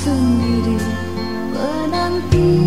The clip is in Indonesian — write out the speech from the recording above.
sendiri menanti